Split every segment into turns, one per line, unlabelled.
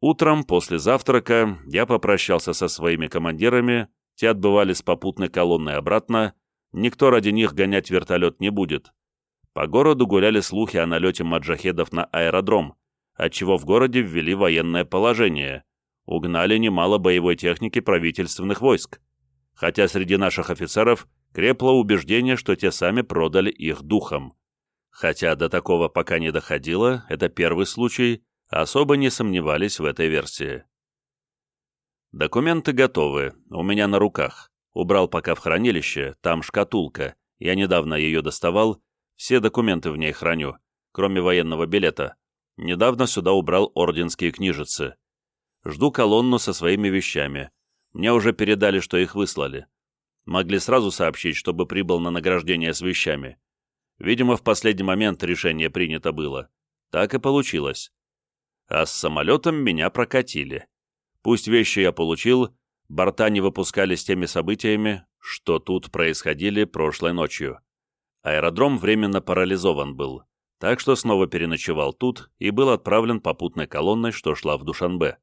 Утром, после завтрака, я попрощался со своими командирами, те отбывали с попутной колонной обратно, никто ради них гонять вертолет не будет. По городу гуляли слухи о налете маджахедов на аэродром, отчего в городе ввели военное положение, угнали немало боевой техники правительственных войск, хотя среди наших офицеров крепло убеждение, что те сами продали их духом. Хотя до такого пока не доходило, это первый случай, особо не сомневались в этой версии. Документы готовы, у меня на руках. Убрал пока в хранилище, там шкатулка. Я недавно ее доставал, все документы в ней храню, кроме военного билета. Недавно сюда убрал орденские книжицы. Жду колонну со своими вещами. Мне уже передали, что их выслали. Могли сразу сообщить, чтобы прибыл на награждение с вещами. Видимо, в последний момент решение принято было. Так и получилось. А с самолетом меня прокатили. Пусть вещи я получил, борта не выпускали с теми событиями, что тут происходили прошлой ночью. Аэродром временно парализован был, так что снова переночевал тут и был отправлен попутной колонной, что шла в Душанбе.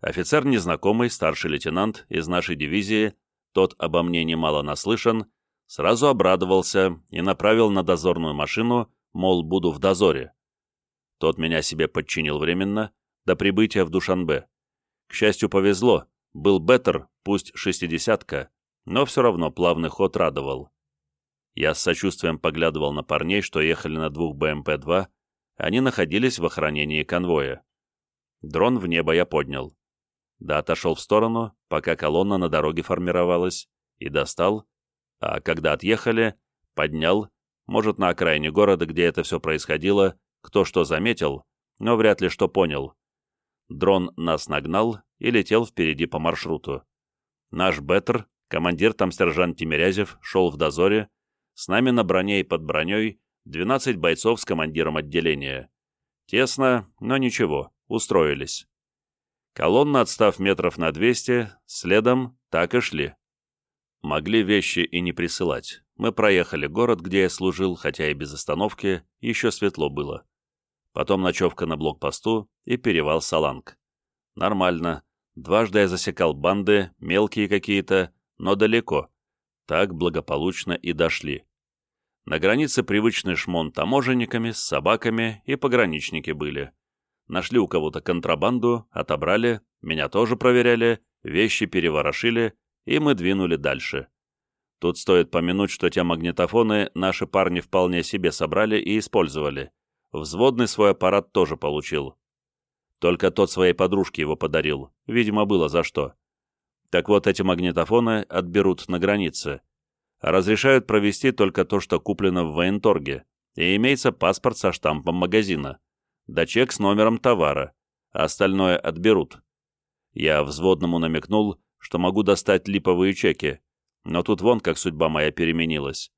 Офицер незнакомый, старший лейтенант из нашей дивизии, тот обо мне немало наслышан, сразу обрадовался и направил на дозорную машину, мол, буду в дозоре. Тот меня себе подчинил временно, до прибытия в Душанбе. К счастью, повезло, был беттер, пусть шестидесятка, но все равно плавный ход радовал. Я с сочувствием поглядывал на парней, что ехали на двух БМП-2, они находились в охранении конвоя. Дрон в небо я поднял. Да отошел в сторону, пока колонна на дороге формировалась, и достал, а когда отъехали, поднял, может, на окраине города, где это все происходило, кто что заметил, но вряд ли что понял. Дрон нас нагнал и летел впереди по маршруту. Наш Беттер, командир там сержант Тимирязев, шел в дозоре, с нами на броне и под броней 12 бойцов с командиром отделения. Тесно, но ничего, устроились. Колонна, отстав метров на 200, следом так и шли. Могли вещи и не присылать. Мы проехали город, где я служил, хотя и без остановки, еще светло было. Потом ночевка на блокпосту и перевал Саланг. Нормально. Дважды я засекал банды, мелкие какие-то, но далеко. Так благополучно и дошли. На границе привычный шмон таможенниками, с собаками и пограничники были нашли у кого-то контрабанду, отобрали, меня тоже проверяли, вещи переворошили, и мы двинули дальше. Тут стоит помянуть, что те магнитофоны наши парни вполне себе собрали и использовали. Взводный свой аппарат тоже получил. Только тот своей подружке его подарил, видимо, было за что. Так вот, эти магнитофоны отберут на границе. разрешают провести только то, что куплено в военторге, и имеется паспорт со штампом магазина да чек с номером товара, а остальное отберут. Я взводному намекнул, что могу достать липовые чеки, но тут вон как судьба моя переменилась.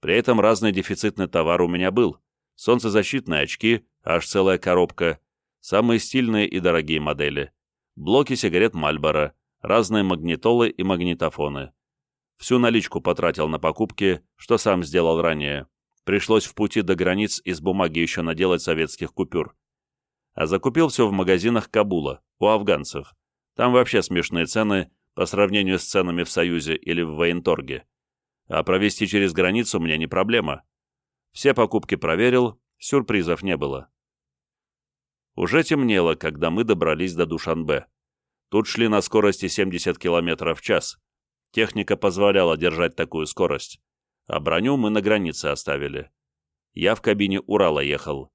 При этом разный дефицитный товар у меня был. Солнцезащитные очки, аж целая коробка, самые стильные и дорогие модели, блоки сигарет Мальборо, разные магнитолы и магнитофоны. Всю наличку потратил на покупки, что сам сделал ранее. Пришлось в пути до границ из бумаги еще наделать советских купюр. А закупил все в магазинах Кабула, у афганцев. Там вообще смешные цены по сравнению с ценами в Союзе или в военторге. А провести через границу мне не проблема. Все покупки проверил, сюрпризов не было. Уже темнело, когда мы добрались до Душанбе. Тут шли на скорости 70 км в час. Техника позволяла держать такую скорость а броню мы на границе оставили. Я в кабине Урала ехал.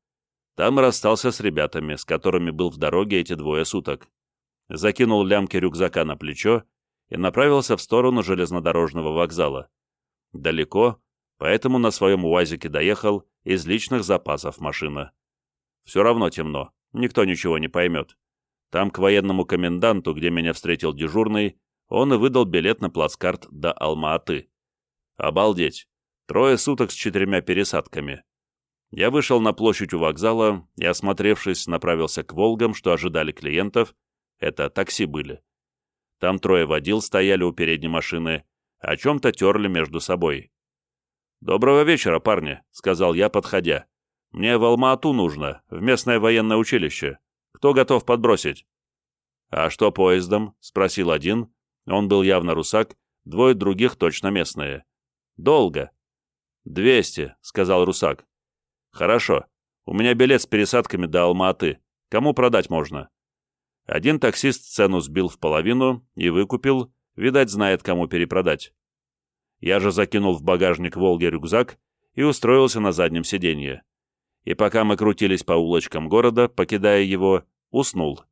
Там расстался с ребятами, с которыми был в дороге эти двое суток. Закинул лямки рюкзака на плечо и направился в сторону железнодорожного вокзала. Далеко, поэтому на своем УАЗике доехал из личных запасов машина. Все равно темно, никто ничего не поймет. Там к военному коменданту, где меня встретил дежурный, он и выдал билет на плацкарт до Алма-Аты. Обалдеть! Трое суток с четырьмя пересадками. Я вышел на площадь у вокзала и, осмотревшись, направился к «Волгам», что ожидали клиентов. Это такси были. Там трое водил стояли у передней машины, о чем-то терли между собой. «Доброго вечера, парни», — сказал я, подходя. «Мне в Алма-Ату нужно, в местное военное училище. Кто готов подбросить?» «А что поездом?» — спросил один. Он был явно русак, двое других точно местные. «Долго». «Двести», — сказал русак. «Хорошо. У меня билет с пересадками до Алма-Аты. Кому продать можно?» Один таксист цену сбил в половину и выкупил, видать, знает, кому перепродать. Я же закинул в багажник «Волги» рюкзак и устроился на заднем сиденье. И пока мы крутились по улочкам города, покидая его, уснул.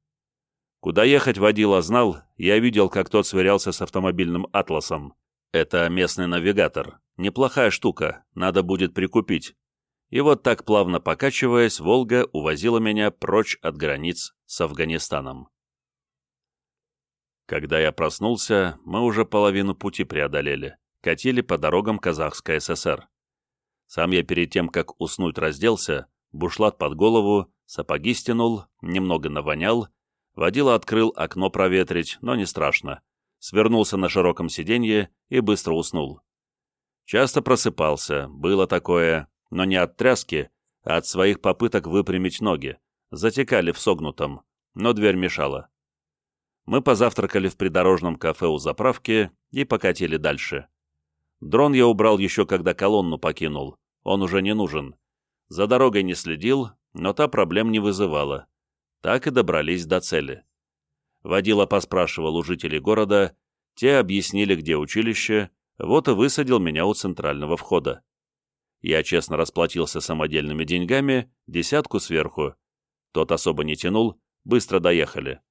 Куда ехать водила знал, я видел, как тот сверялся с автомобильным атласом. Это местный навигатор. Неплохая штука, надо будет прикупить. И вот так плавно покачиваясь, «Волга» увозила меня прочь от границ с Афганистаном. Когда я проснулся, мы уже половину пути преодолели, катили по дорогам Казахской ССР. Сам я перед тем, как уснуть, разделся, бушлат под голову, сапоги стянул, немного навонял, водила открыл окно проветрить, но не страшно. Свернулся на широком сиденье и быстро уснул. Часто просыпался, было такое, но не от тряски, а от своих попыток выпрямить ноги. Затекали в согнутом, но дверь мешала. Мы позавтракали в придорожном кафе у заправки и покатили дальше. Дрон я убрал еще когда колонну покинул, он уже не нужен. За дорогой не следил, но та проблем не вызывала. Так и добрались до цели. Водила поспрашивал у жителей города, те объяснили, где училище, вот и высадил меня у центрального входа. Я честно расплатился самодельными деньгами, десятку сверху. Тот особо не тянул, быстро доехали.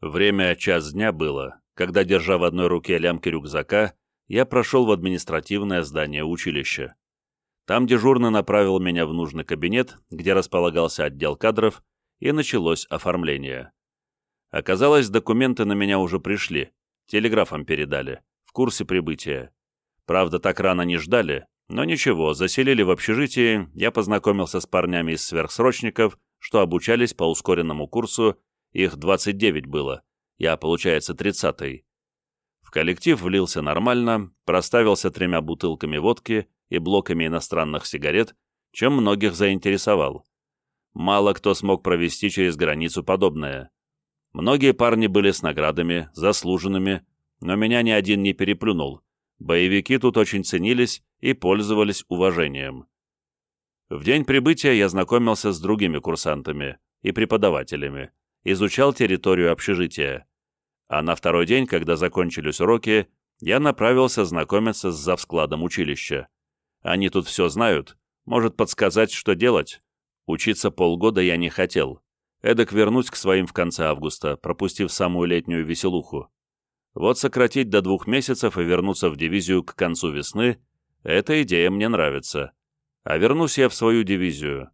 Время час дня было, когда, держа в одной руке лямки рюкзака, я прошел в административное здание училища. Там дежурный направил меня в нужный кабинет, где располагался отдел кадров, и началось оформление. Оказалось, документы на меня уже пришли, телеграфом передали, в курсе прибытия. Правда, так рано не ждали, но ничего, заселили в общежитии, я познакомился с парнями из сверхсрочников, что обучались по ускоренному курсу, их 29 было, я, получается, 30-й. Коллектив влился нормально, проставился тремя бутылками водки и блоками иностранных сигарет, чем многих заинтересовал. Мало кто смог провести через границу подобное. Многие парни были с наградами, заслуженными, но меня ни один не переплюнул, Боевики тут очень ценились и пользовались уважением. В день прибытия я знакомился с другими курсантами и преподавателями, изучал территорию общежития. А на второй день, когда закончились уроки, я направился знакомиться с завскладом училища. Они тут все знают, может подсказать, что делать. Учиться полгода я не хотел. Эдак вернусь к своим в конце августа, пропустив самую летнюю веселуху. Вот сократить до двух месяцев и вернуться в дивизию к концу весны — эта идея мне нравится. А вернусь я в свою дивизию.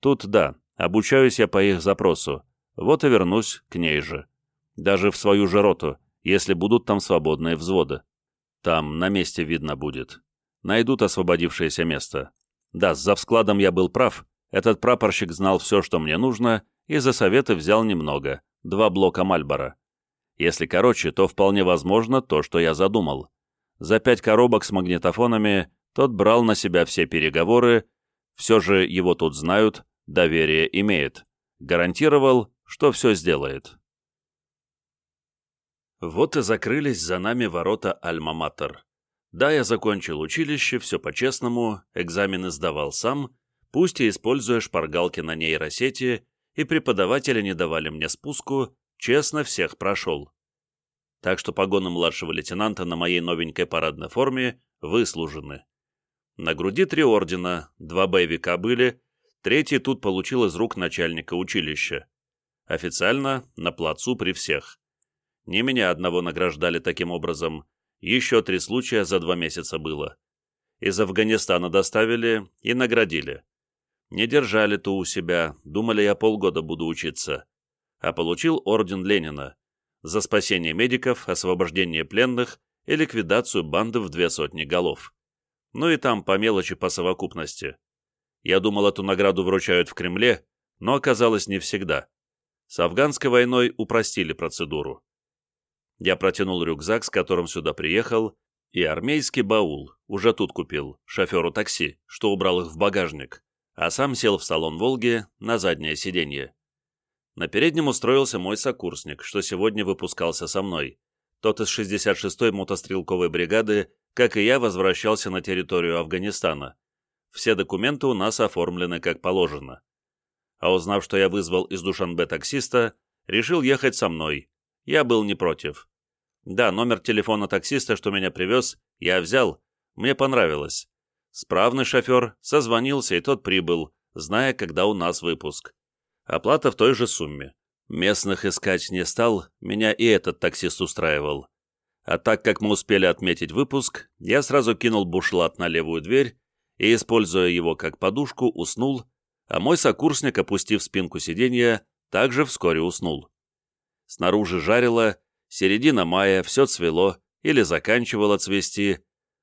Тут да, обучаюсь я по их запросу. Вот и вернусь к ней же. Даже в свою же роту, если будут там свободные взводы. Там на месте видно будет. Найдут освободившееся место. Да, с завскладом я был прав. Этот прапорщик знал все, что мне нужно, и за советы взял немного. Два блока Мальбора. Если короче, то вполне возможно то, что я задумал. За пять коробок с магнитофонами тот брал на себя все переговоры, все же его тут знают, доверие имеет. Гарантировал, что все сделает. Вот и закрылись за нами ворота Альма-Матер. Да, я закончил училище, все по-честному, экзамены сдавал сам, пусть и используя шпаргалки на нейросети, и преподаватели не давали мне спуску, честно всех прошел. Так что погоны младшего лейтенанта на моей новенькой парадной форме выслужены. На груди три ордена, два боевика были, третий тут получил из рук начальника училища. Официально на плацу при всех. Не меня одного награждали таким образом, еще три случая за два месяца было. Из Афганистана доставили и наградили. Не держали ту у себя, думали, я полгода буду учиться а получил орден Ленина за спасение медиков, освобождение пленных и ликвидацию банды в две сотни голов. Ну и там по мелочи по совокупности. Я думал, эту награду вручают в Кремле, но оказалось не всегда. С афганской войной упростили процедуру. Я протянул рюкзак, с которым сюда приехал, и армейский баул, уже тут купил, шоферу такси, что убрал их в багажник, а сам сел в салон «Волги» на заднее сиденье. На переднем устроился мой сокурсник, что сегодня выпускался со мной. Тот из 66-й мотострелковой бригады, как и я, возвращался на территорию Афганистана. Все документы у нас оформлены как положено. А узнав, что я вызвал из Душанбе таксиста, решил ехать со мной. Я был не против. Да, номер телефона таксиста, что меня привез, я взял. Мне понравилось. Справный шофер созвонился, и тот прибыл, зная, когда у нас выпуск. Оплата в той же сумме. Местных искать не стал, меня и этот таксист устраивал. А так как мы успели отметить выпуск, я сразу кинул бушлат на левую дверь и, используя его как подушку, уснул, а мой сокурсник, опустив спинку сиденья, также вскоре уснул. Снаружи жарило, середина мая, все цвело или заканчивало цвести,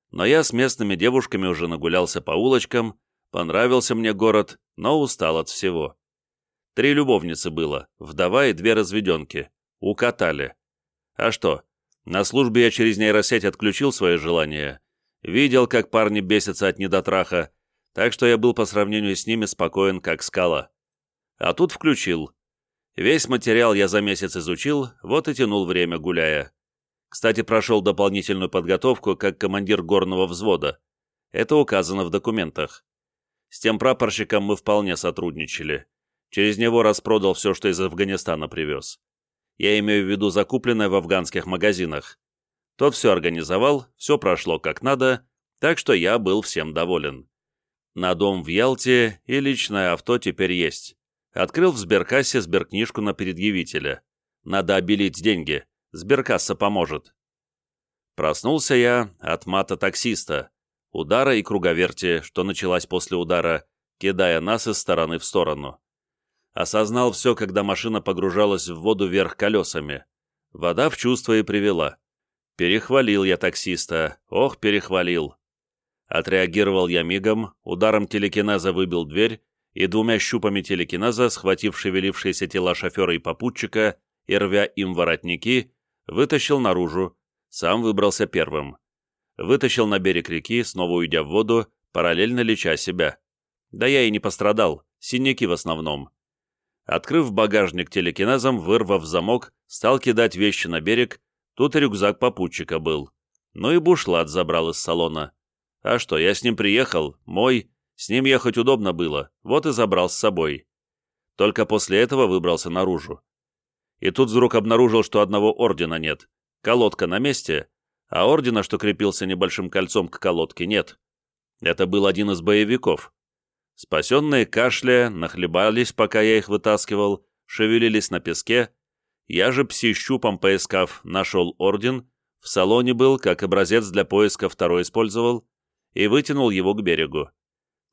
но я с местными девушками уже нагулялся по улочкам, понравился мне город, но устал от всего. Три любовницы было, вдова и две разведенки. Укатали. А что, на службе я через нейросеть отключил свои желания, Видел, как парни бесятся от недотраха, так что я был по сравнению с ними спокоен, как скала. А тут включил. Весь материал я за месяц изучил, вот и тянул время, гуляя. Кстати, прошел дополнительную подготовку как командир горного взвода. Это указано в документах. С тем прапорщиком мы вполне сотрудничали. Через него распродал все, что из Афганистана привез. Я имею в виду закупленное в афганских магазинах. Тот все организовал, все прошло как надо, так что я был всем доволен. На дом в Ялте и личное авто теперь есть. Открыл в сберкассе сберкнижку на предъявителя. Надо обелить деньги, сберкасса поможет. Проснулся я от мата таксиста, удара и круговерти, что началась после удара, кидая нас из стороны в сторону. Осознал все, когда машина погружалась в воду вверх колесами. Вода в чувство и привела. Перехвалил я таксиста, ох, перехвалил. Отреагировал я мигом, ударом телекинеза выбил дверь и двумя щупами телекинеза, схватив шевелившиеся тела шофера и попутчика и рвя им воротники, вытащил наружу, сам выбрался первым. Вытащил на берег реки, снова уйдя в воду, параллельно леча себя. Да я и не пострадал, синяки в основном. Открыв багажник телекинезом, вырвав замок, стал кидать вещи на берег, Тут и рюкзак попутчика был. Ну и бушлат забрал из салона. А что, я с ним приехал, мой, с ним ехать удобно было, вот и забрал с собой. Только после этого выбрался наружу. И тут вдруг обнаружил, что одного ордена нет. Колодка на месте, а ордена, что крепился небольшим кольцом к колодке, нет. Это был один из боевиков. Спасенные кашля нахлебались, пока я их вытаскивал, шевелились на песке, я же пси-щупом поискав, нашел орден, в салоне был, как образец для поиска второй использовал, и вытянул его к берегу.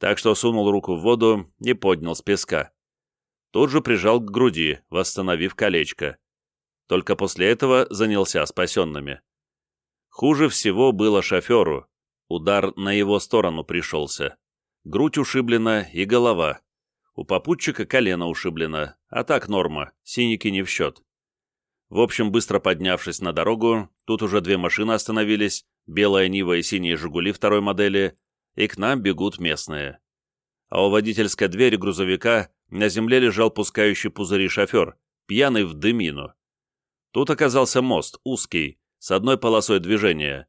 Так что сунул руку в воду и поднял с песка. Тут же прижал к груди, восстановив колечко. Только после этого занялся спасенными. Хуже всего было шоферу. Удар на его сторону пришелся. Грудь ушиблена и голова. У попутчика колено ушиблено, а так норма, синяки не в счет. В общем, быстро поднявшись на дорогу, тут уже две машины остановились, белая Нива и синие «Жигули» второй модели, и к нам бегут местные. А у водительской двери грузовика на земле лежал пускающий пузыри шофер, пьяный в дымину. Тут оказался мост, узкий, с одной полосой движения.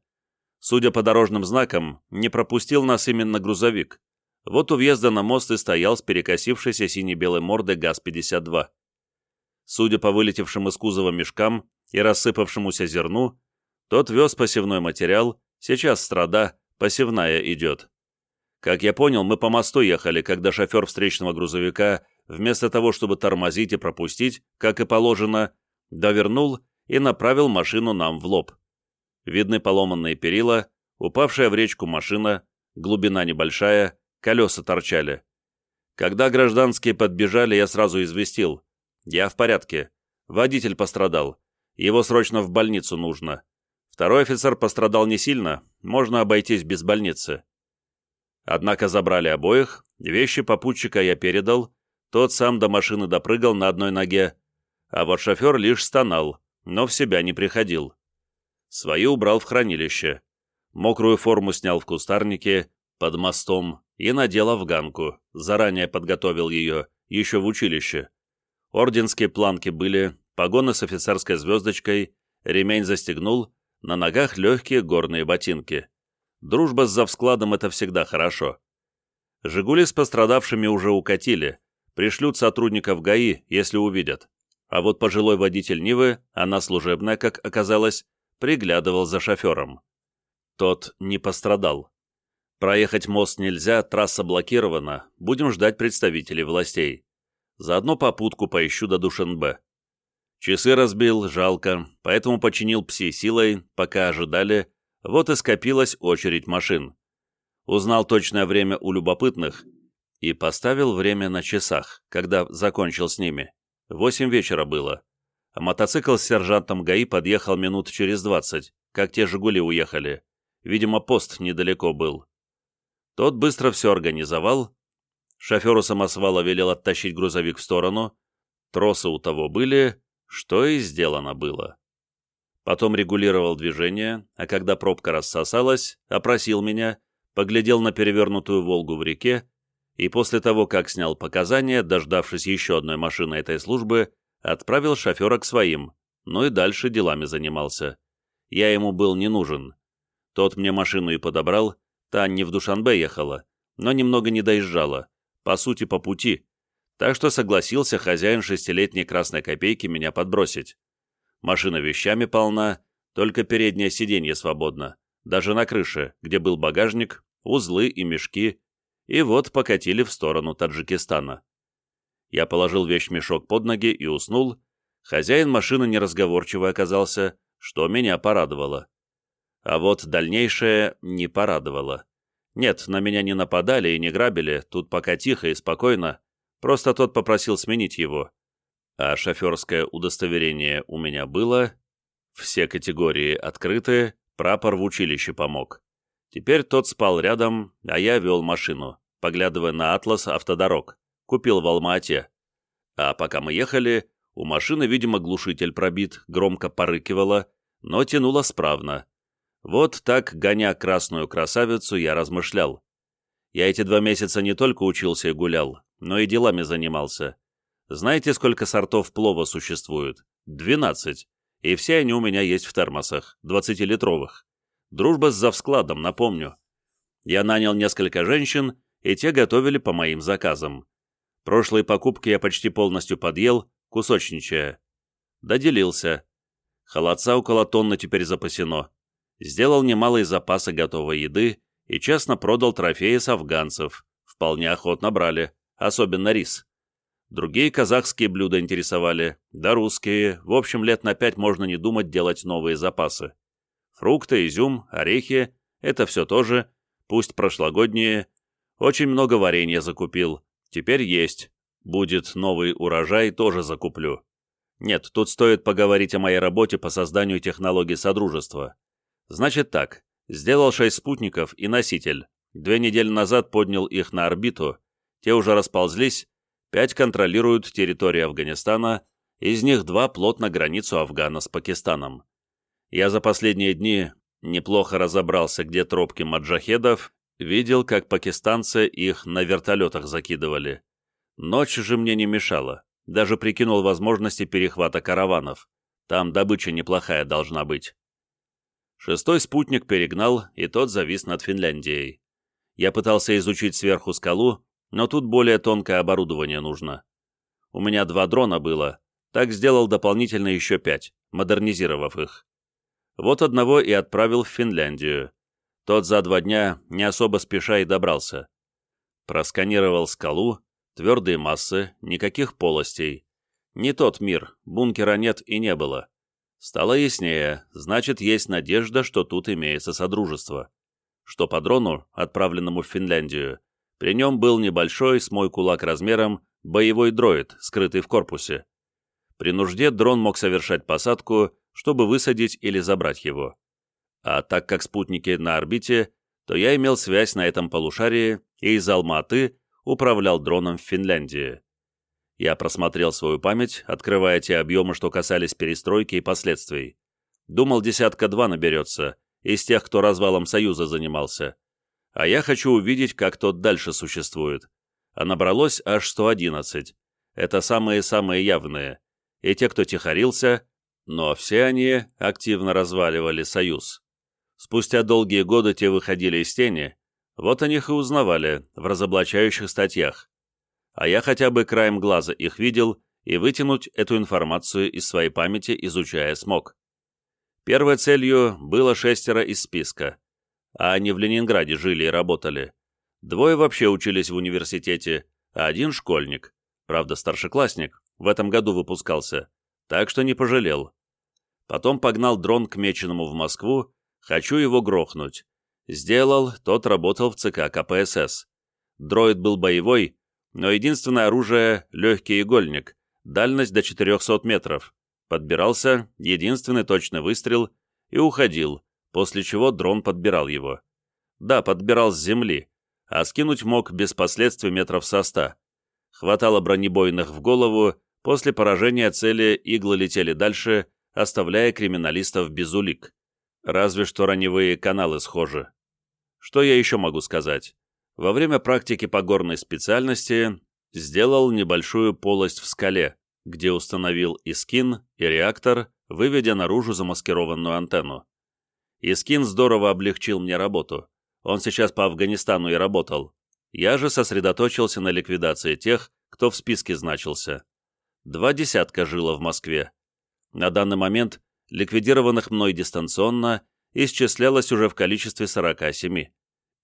Судя по дорожным знакам, не пропустил нас именно грузовик. Вот у въезда на мост и стоял с перекосившейся сине-белой мордой ГАЗ-52. Судя по вылетевшим из кузова мешкам и рассыпавшемуся зерну, тот вез посевной материал, сейчас страда, посевная идет. Как я понял, мы по мосту ехали, когда шофер встречного грузовика, вместо того, чтобы тормозить и пропустить, как и положено, довернул и направил машину нам в лоб. Видны поломанные перила, упавшая в речку машина, глубина небольшая, колеса торчали. Когда гражданские подбежали, я сразу известил. «Я в порядке. Водитель пострадал. Его срочно в больницу нужно. Второй офицер пострадал не сильно, можно обойтись без больницы». Однако забрали обоих, вещи попутчика я передал, тот сам до машины допрыгал на одной ноге, а вот шофер лишь стонал, но в себя не приходил. Свою убрал в хранилище. Мокрую форму снял в кустарнике, под мостом, и надел афганку, заранее подготовил ее, еще в училище. Орденские планки были, погоны с офицерской звездочкой, ремень застегнул, на ногах легкие горные ботинки. Дружба с завскладом — это всегда хорошо. «Жигули» с пострадавшими уже укатили, пришлют сотрудников ГАИ, если увидят. А вот пожилой водитель Нивы, она служебная, как оказалось, приглядывал за шофером. Тот не пострадал. Проехать мост нельзя, трасса блокирована, будем ждать представителей властей. Заодно попутку поищу до Душенбе. Часы разбил, жалко, поэтому починил пси силой, пока ожидали, вот и скопилась очередь машин. Узнал точное время у любопытных и поставил время на часах, когда закончил с ними. Восемь вечера было. Мотоцикл с сержантом ГАИ подъехал минут через двадцать, как те «Жигули» уехали. Видимо, пост недалеко был. Тот быстро все организовал. Шоферу самосвала велел оттащить грузовик в сторону. Тросы у того были, что и сделано было. Потом регулировал движение, а когда пробка рассосалась, опросил меня, поглядел на перевернутую «Волгу» в реке и после того, как снял показания, дождавшись еще одной машины этой службы, отправил шофера к своим, ну и дальше делами занимался. Я ему был не нужен. Тот мне машину и подобрал, та не в Душанбе ехала, но немного не доезжала, по сути, по пути, так что согласился хозяин шестилетней красной копейки меня подбросить. Машина вещами полна, только переднее сиденье свободно, даже на крыше, где был багажник, узлы и мешки, и вот покатили в сторону Таджикистана. Я положил вещмешок под ноги и уснул. Хозяин машины неразговорчивый оказался, что меня порадовало. А вот дальнейшее не порадовало. Нет, на меня не нападали и не грабили, тут пока тихо и спокойно, просто тот попросил сменить его. А шоферское удостоверение у меня было, все категории открыты, прапор в училище помог. Теперь тот спал рядом, а я вел машину, поглядывая на атлас автодорог. Купил в Алма-Ате. А пока мы ехали, у машины, видимо, глушитель пробит, громко порыкивало, но тянуло справно. Вот так, гоня красную красавицу, я размышлял. Я эти два месяца не только учился и гулял, но и делами занимался. Знаете, сколько сортов плова существует? Двенадцать. И все они у меня есть в термосах, двадцатилитровых. Дружба с завскладом, напомню. Я нанял несколько женщин, и те готовили по моим заказам. Прошлые покупки я почти полностью подъел, кусочничая. Доделился. Холодца около тонны теперь запасено. Сделал немалые запасы готовой еды и честно продал трофеи с афганцев. Вполне охотно брали, особенно рис. Другие казахские блюда интересовали, да русские. В общем, лет на пять можно не думать делать новые запасы. Фрукты, изюм, орехи — это все тоже, пусть прошлогодние. Очень много варенья закупил. Теперь есть. Будет новый урожай, тоже закуплю. Нет, тут стоит поговорить о моей работе по созданию технологий Содружества. Значит так, сделал шесть спутников и носитель. Две недели назад поднял их на орбиту. Те уже расползлись, пять контролируют территорию Афганистана, из них два плотно границу Афгана с Пакистаном. Я за последние дни неплохо разобрался, где тропки маджахедов, видел, как пакистанцы их на вертолетах закидывали. Ночь же мне не мешала, даже прикинул возможности перехвата караванов. Там добыча неплохая должна быть. Шестой спутник перегнал, и тот завис над Финляндией. Я пытался изучить сверху скалу, но тут более тонкое оборудование нужно. У меня два дрона было, так сделал дополнительно еще пять, модернизировав их. Вот одного и отправил в Финляндию. Тот за два дня, не особо спеша, и добрался. Просканировал скалу, твердые массы, никаких полостей. Не тот мир, бункера нет и не было. Стало яснее, значит, есть надежда, что тут имеется содружество. Что по дрону, отправленному в Финляндию, при нем был небольшой, с мой кулак размером, боевой дроид, скрытый в корпусе. При нужде дрон мог совершать посадку, чтобы высадить или забрать его. А так как спутники на орбите, то я имел связь на этом полушарии и из Алматы управлял дроном в Финляндии. Я просмотрел свою память, открывая те объемы, что касались перестройки и последствий. Думал, десятка-два наберется, из тех, кто развалом Союза занимался. А я хочу увидеть, как тот дальше существует. А набралось аж 111. Это самые-самые явные. И те, кто тихорился, но все они активно разваливали союз. Спустя долгие годы те выходили из тени, вот о них и узнавали в разоблачающих статьях. А я хотя бы краем глаза их видел и вытянуть эту информацию из своей памяти, изучая смог. Первой целью было шестеро из списка, а они в Ленинграде жили и работали. Двое вообще учились в университете, а один школьник, правда старшеклассник, в этом году выпускался, так что не пожалел. Потом погнал дрон к Меченому в Москву, хочу его грохнуть. Сделал, тот работал в ЦК КПСС. Дроид был боевой, но единственное оружие — легкий игольник, дальность до 400 метров. Подбирался, единственный точный выстрел, и уходил, после чего дрон подбирал его. Да, подбирал с земли, а скинуть мог без последствий метров со ста. Хватало бронебойных в голову, после поражения цели иглы летели дальше, оставляя криминалистов без улик. Разве что раневые каналы схожи. Что я еще могу сказать? Во время практики по горной специальности сделал небольшую полость в скале, где установил и скин, и реактор, выведя наружу замаскированную антенну. Искин здорово облегчил мне работу. Он сейчас по Афганистану и работал. Я же сосредоточился на ликвидации тех, кто в списке значился. Два десятка жило в Москве. На данный момент ликвидированных мной дистанционно исчислялось уже в количестве 47.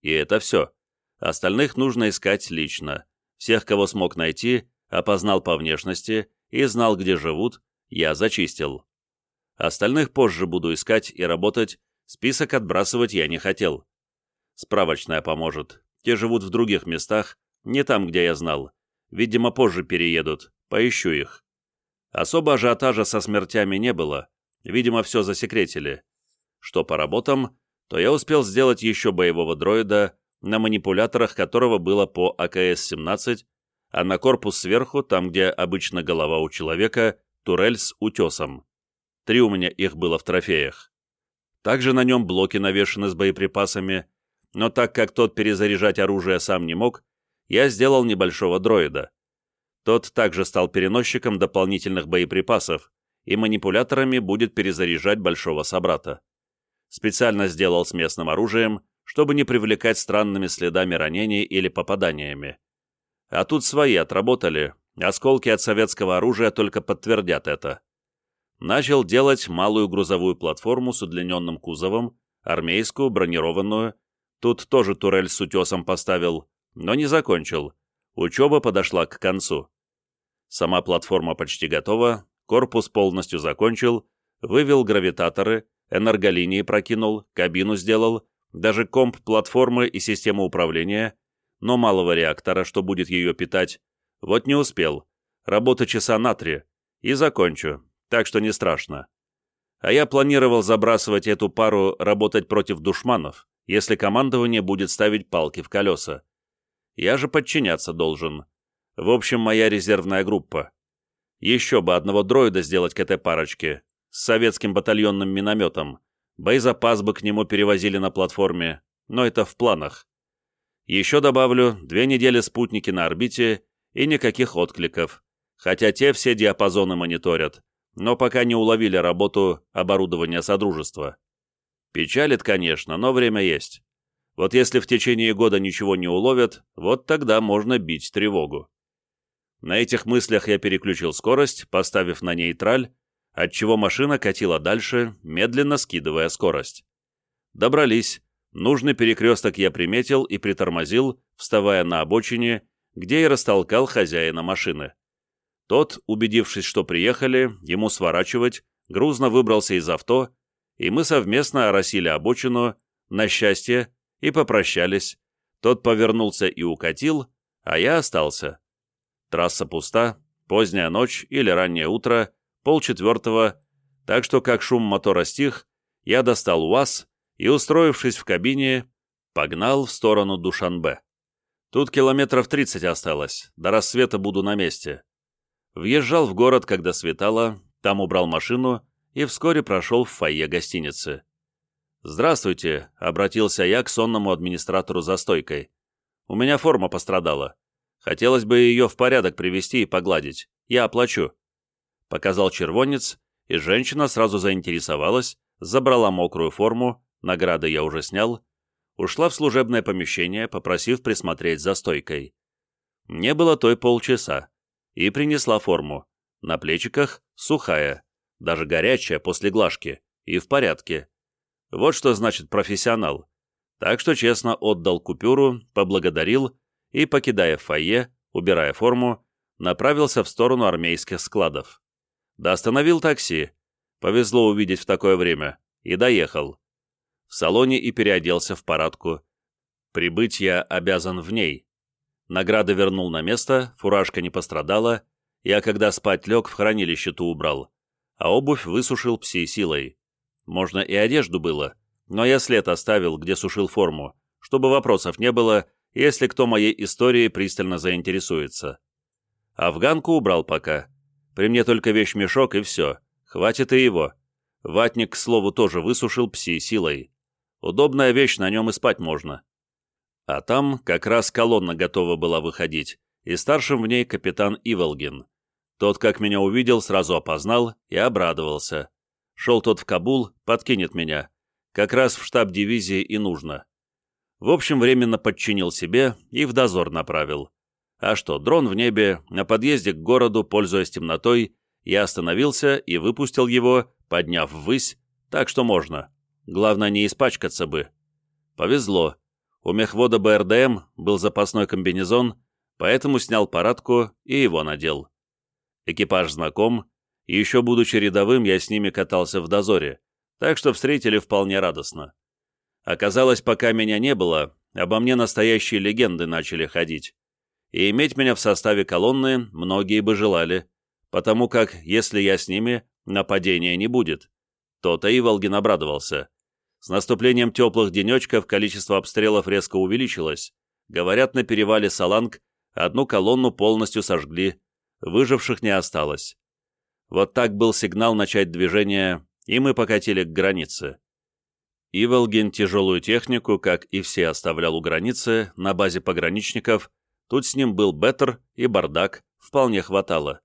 И это все. Остальных нужно искать лично. Всех, кого смог найти, опознал по внешности и знал, где живут, я зачистил. Остальных позже буду искать и работать, список отбрасывать я не хотел. Справочная поможет. Те живут в других местах, не там, где я знал. Видимо, позже переедут, поищу их. Особо ажиотажа со смертями не было, видимо, все засекретили. Что по работам, то я успел сделать еще боевого дроида, на манипуляторах которого было по АКС-17, а на корпус сверху, там, где обычно голова у человека, турель с утесом. Три у меня их было в трофеях. Также на нем блоки навешаны с боеприпасами, но так как тот перезаряжать оружие сам не мог, я сделал небольшого дроида. Тот также стал переносчиком дополнительных боеприпасов и манипуляторами будет перезаряжать большого собрата. Специально сделал с местным оружием, чтобы не привлекать странными следами ранений или попаданиями. А тут свои отработали, осколки от советского оружия только подтвердят это. Начал делать малую грузовую платформу с удлиненным кузовом, армейскую, бронированную. Тут тоже турель с утесом поставил, но не закончил. Учеба подошла к концу. Сама платформа почти готова, корпус полностью закончил, вывел гравитаторы, энерголинии прокинул, кабину сделал, даже комп платформы и систему управления, но малого реактора, что будет ее питать. Вот не успел. Работа часа на три. И закончу, так что не страшно. А я планировал забрасывать эту пару работать против душманов, если командование будет ставить палки в колеса. Я же подчиняться должен. В общем, моя резервная группа. Еще бы одного дроида сделать к этой парочке, с советским батальонным минометом. Боезапас бы к нему перевозили на платформе, но это в планах. Еще добавлю, две недели спутники на орбите и никаких откликов, хотя те все диапазоны мониторят, но пока не уловили работу оборудования Содружества. Печалит, конечно, но время есть. Вот если в течение года ничего не уловят, вот тогда можно бить тревогу. На этих мыслях я переключил скорость, поставив на нейтраль, отчего машина катила дальше, медленно скидывая скорость. Добрались. Нужный перекресток я приметил и притормозил, вставая на обочине, где и растолкал хозяина машины. Тот, убедившись, что приехали, ему сворачивать, грузно выбрался из авто, и мы совместно оросили обочину, на счастье, и попрощались. Тот повернулся и укатил, а я остался. Трасса пуста, поздняя ночь или раннее утро, полчетвертого, так что как шум мотора стих, я достал УАЗ и, устроившись в кабине, погнал в сторону Душанбе. Тут километров 30 осталось, до рассвета буду на месте. Въезжал в город, когда светало, там убрал машину и вскоре прошел в фойе гостиницы. «Здравствуйте», — обратился я к сонному администратору за стойкой. «У меня форма пострадала. Хотелось бы ее в порядок привести и погладить. Я оплачу». Показал червонец, и женщина сразу заинтересовалась, забрала мокрую форму, награды я уже снял, ушла в служебное помещение, попросив присмотреть за стойкой. Не было той полчаса, и принесла форму. На плечиках сухая, даже горячая после глажки, и в порядке. Вот что значит профессионал. Так что честно отдал купюру, поблагодарил и, покидая фойе, убирая форму, направился в сторону армейских складов. Да остановил такси. Повезло увидеть в такое время. И доехал. В салоне и переоделся в парадку. Прибыть я обязан в ней. Награды вернул на место, фуражка не пострадала, я когда спать лег, в хранилище ту убрал, а обувь высушил пси-силой. Можно и одежду было, но я след оставил, где сушил форму, чтобы вопросов не было, если кто моей историей пристально заинтересуется. Афганку убрал пока. При мне только вещмешок и все. Хватит и его. Ватник, к слову, тоже высушил пси-силой. Удобная вещь, на нем и спать можно. А там как раз колонна готова была выходить, и старшим в ней капитан Иволгин. Тот, как меня увидел, сразу опознал и обрадовался. Шел тот в Кабул, подкинет меня. Как раз в штаб дивизии и нужно. В общем, временно подчинил себе и в дозор направил. А что, дрон в небе, на подъезде к городу, пользуясь темнотой, я остановился и выпустил его, подняв ввысь, так что можно. Главное, не испачкаться бы. Повезло. У мехвода БРДМ был запасной комбинезон, поэтому снял парадку и его надел. Экипаж знаком, и еще будучи рядовым, я с ними катался в дозоре, так что встретили вполне радостно. Оказалось, пока меня не было, обо мне настоящие легенды начали ходить. И иметь меня в составе колонны многие бы желали, потому как, если я с ними, нападения не будет. То-то и Волгин обрадовался. С наступлением теплых денечков количество обстрелов резко увеличилось. Говорят, на перевале Саланг одну колонну полностью сожгли, выживших не осталось. Вот так был сигнал начать движение, и мы покатили к границе. Иволгин тяжелую технику, как и все, оставлял у границы, на базе пограничников, тут с ним был Беттер и Бардак, вполне хватало.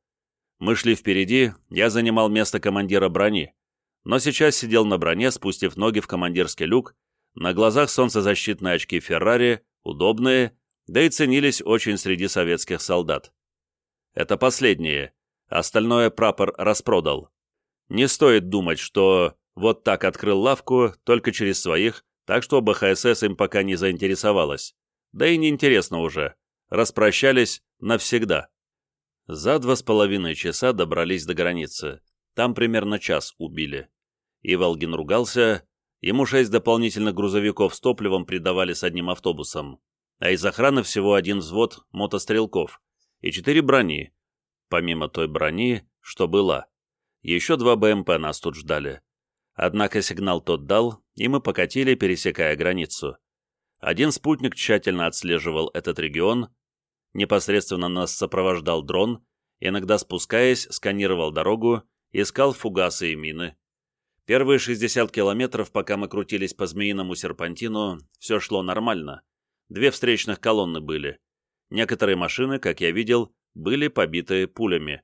Мы шли впереди, я занимал место командира брони, но сейчас сидел на броне, спустив ноги в командирский люк, на глазах солнцезащитные очки Феррари, удобные, да и ценились очень среди советских солдат. Это последнее, остальное прапор распродал. Не стоит думать, что вот так открыл лавку только через своих, так что БХСС им пока не заинтересовалась. Да и неинтересно уже. Распрощались навсегда. За два с половиной часа добрались до границы. Там примерно час убили. И Волгин ругался, ему шесть дополнительных грузовиков с топливом придавали с одним автобусом, а из охраны всего один взвод мотострелков и четыре брони, помимо той брони, что была. Еще два БМП нас тут ждали. Однако сигнал тот дал, и мы покатили, пересекая границу. Один спутник тщательно отслеживал этот регион, непосредственно нас сопровождал дрон, иногда спускаясь, сканировал дорогу, искал фугасы и мины. Первые 60 километров, пока мы крутились по змеиному серпантину, все шло нормально. Две встречных колонны были. Некоторые машины, как я видел, были побиты пулями.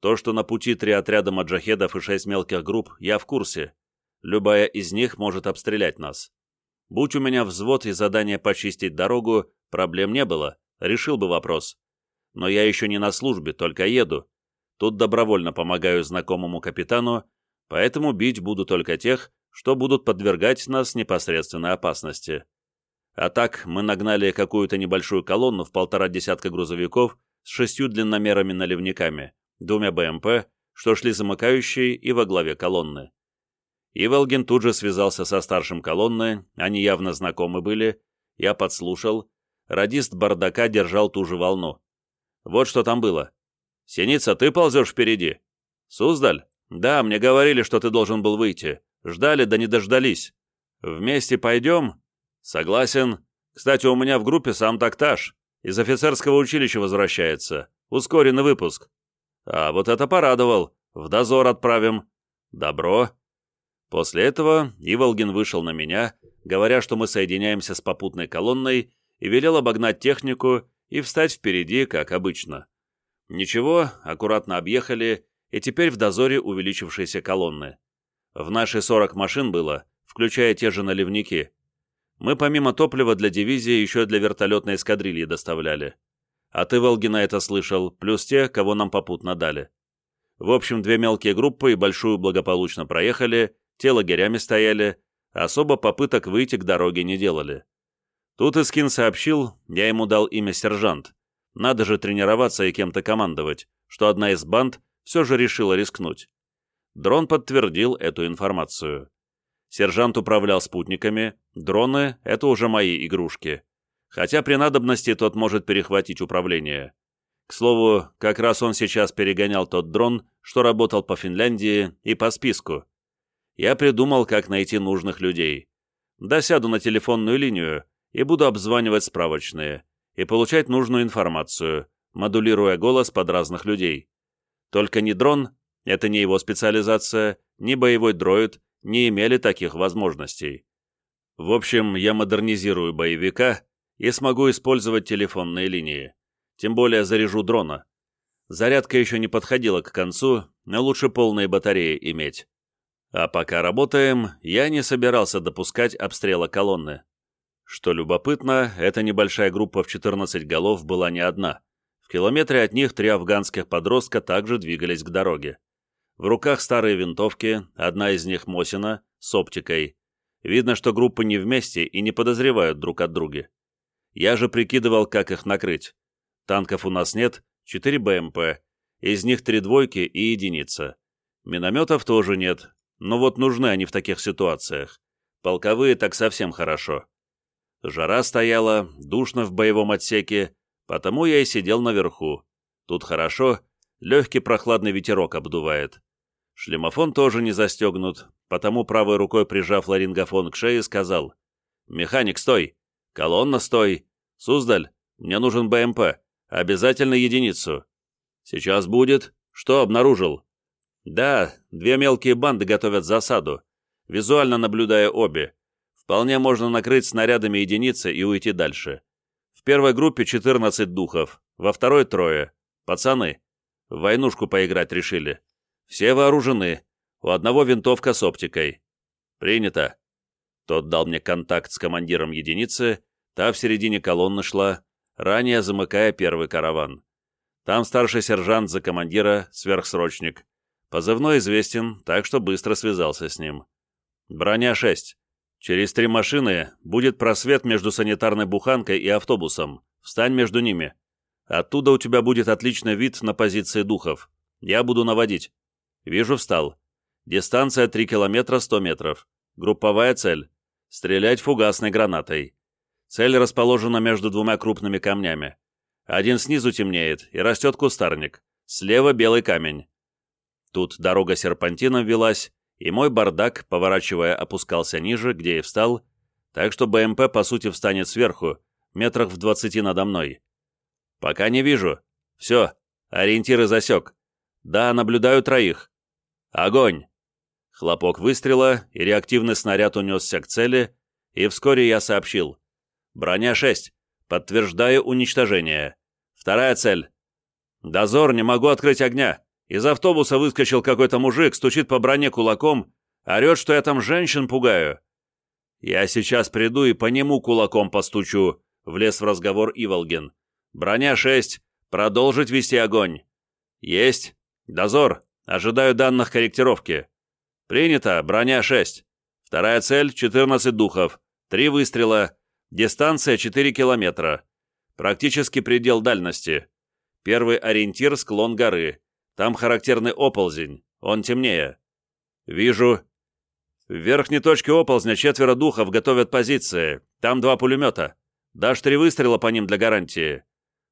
То, что на пути три отряда маджахедов и шесть мелких групп, я в курсе. Любая из них может обстрелять нас. Будь у меня взвод и задание почистить дорогу, проблем не было, решил бы вопрос. Но я еще не на службе, только еду. Тут добровольно помогаю знакомому капитану, поэтому бить буду только тех, что будут подвергать нас непосредственной опасности. А так, мы нагнали какую-то небольшую колонну в полтора десятка грузовиков с шестью длинномерами-наливниками, двумя БМП, что шли замыкающие и во главе колонны. Иволгин тут же связался со старшим колонны, они явно знакомы были, я подслушал, радист бардака держал ту же волну. Вот что там было. «Синица, ты ползешь впереди?» «Суздаль?» «Да, мне говорили, что ты должен был выйти. Ждали, да не дождались. Вместе пойдем?» «Согласен. Кстати, у меня в группе сам Такташ. Из офицерского училища возвращается. Ускоренный выпуск». «А вот это порадовал. В дозор отправим». «Добро». После этого Иволгин вышел на меня, говоря, что мы соединяемся с попутной колонной, и велел обогнать технику и встать впереди, как обычно. Ничего, аккуратно объехали, и теперь в дозоре увеличившиеся колонны. В нашей 40 машин было, включая те же наливники. Мы помимо топлива для дивизии еще для вертолетной эскадрильи доставляли. А ты, Волгина, это слышал, плюс те, кого нам попутно дали. В общем, две мелкие группы и большую благополучно проехали, те лагерями стояли, особо попыток выйти к дороге не делали. Тут Искин сообщил, я ему дал имя сержант. Надо же тренироваться и кем-то командовать, что одна из банд все же решила рискнуть. Дрон подтвердил эту информацию. Сержант управлял спутниками, дроны — это уже мои игрушки. Хотя при надобности тот может перехватить управление. К слову, как раз он сейчас перегонял тот дрон, что работал по Финляндии и по списку. Я придумал, как найти нужных людей. Досяду на телефонную линию и буду обзванивать справочные и получать нужную информацию, модулируя голос под разных людей. Только ни дрон, это не его специализация, ни боевой дроид не имели таких возможностей. В общем, я модернизирую боевика и смогу использовать телефонные линии. Тем более заряжу дрона. Зарядка еще не подходила к концу, но лучше полные батареи иметь. А пока работаем, я не собирался допускать обстрела колонны. Что любопытно, эта небольшая группа в 14 голов была не одна. В километре от них три афганских подростка также двигались к дороге. В руках старые винтовки, одна из них Мосина, с оптикой. Видно, что группы не вместе и не подозревают друг от друга. Я же прикидывал, как их накрыть. Танков у нас нет, 4 БМП, из них три двойки и единица. Минометов тоже нет, но вот нужны они в таких ситуациях. Полковые так совсем хорошо. Жара стояла, душно в боевом отсеке, потому я и сидел наверху. Тут хорошо, легкий прохладный ветерок обдувает. Шлемофон тоже не застегнут, потому правой рукой прижав ларингофон к шее, сказал «Механик, стой! Колонна, стой! Суздаль, мне нужен БМП, обязательно единицу!» «Сейчас будет. Что обнаружил?» «Да, две мелкие банды готовят засаду, визуально наблюдая обе. Вполне можно накрыть снарядами единицы и уйти дальше. В первой группе 14 духов, во второй трое. Пацаны, в войнушку поиграть решили. Все вооружены. У одного винтовка с оптикой. Принято. Тот дал мне контакт с командиром единицы, та в середине колонны шла, ранее замыкая первый караван. Там старший сержант за командира, сверхсрочник. Позывной известен, так что быстро связался с ним. Броня 6. Через три машины будет просвет между санитарной буханкой и автобусом. Встань между ними. Оттуда у тебя будет отличный вид на позиции духов. Я буду наводить. Вижу, встал. Дистанция 3 километра 100 метров. Групповая цель. Стрелять фугасной гранатой. Цель расположена между двумя крупными камнями. Один снизу темнеет, и растет кустарник. Слева белый камень. Тут дорога серпантином велась, и мой бардак, поворачивая, опускался ниже, где и встал, так что БМП, по сути, встанет сверху, метрах в двадцати надо мной. Пока не вижу. Все, ориентиры засек. Да, наблюдаю троих. Огонь! Хлопок выстрела, и реактивный снаряд унесся к цели, и вскоре я сообщил. Броня 6. Подтверждаю уничтожение. Вторая цель. Дозор, не могу открыть огня. Из автобуса выскочил какой-то мужик, стучит по броне кулаком, орет, что я там женщин пугаю. Я сейчас приду и по нему кулаком постучу, влез в разговор Иволгин. Броня 6. Продолжить вести огонь. Есть. Дозор. Ожидаю данных корректировки. Принято. Броня 6. Вторая цель — 14 духов. Три выстрела. Дистанция 4 километра. Практически предел дальности. Первый ориентир — склон горы. Там характерный оползень, он темнее. Вижу. В верхней точке оползня четверо духов готовят позиции. Там два пулемета. Дашь три выстрела по ним для гарантии.